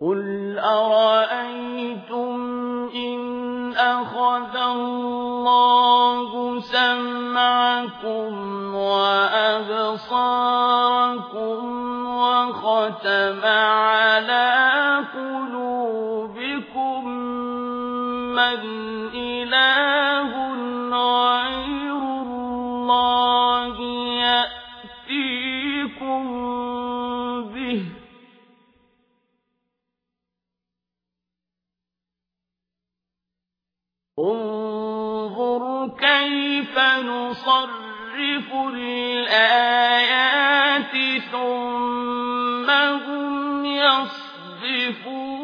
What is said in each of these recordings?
قل أرأيتم إن أخذ الله سمعكم وأبصاركم وختم على انظر كيف نصرف الآيات ثم هم يصدفون.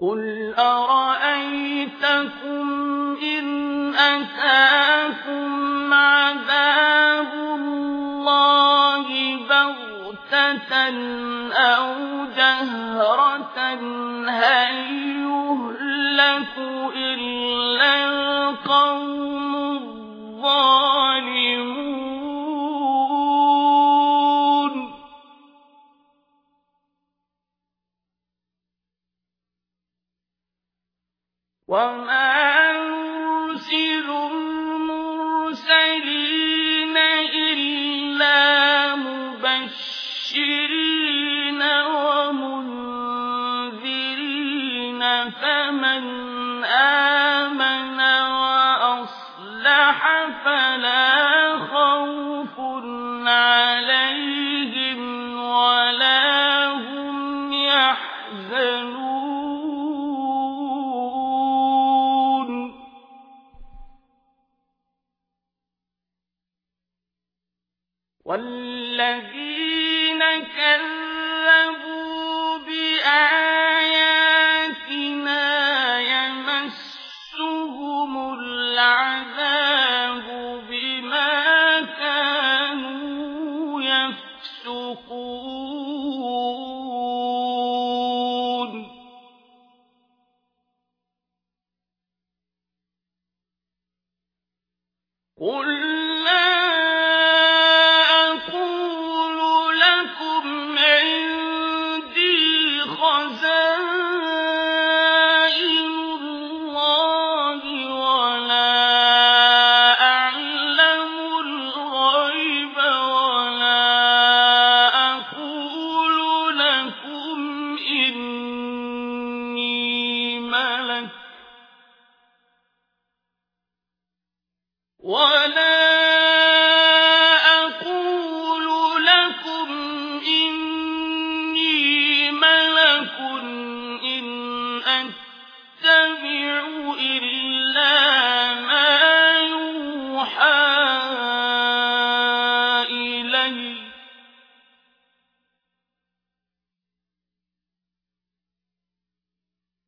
قل أرأيتكم إن أتاكم عذاب أو جهرة هل يهلك إلا القوم الظالمون؟ وما نرسل وأصلح فلا يَسُوقُ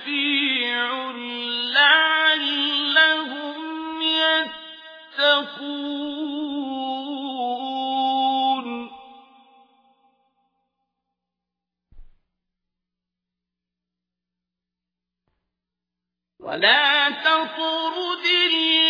شفيع لعلهم يتقون ولا تطرد الله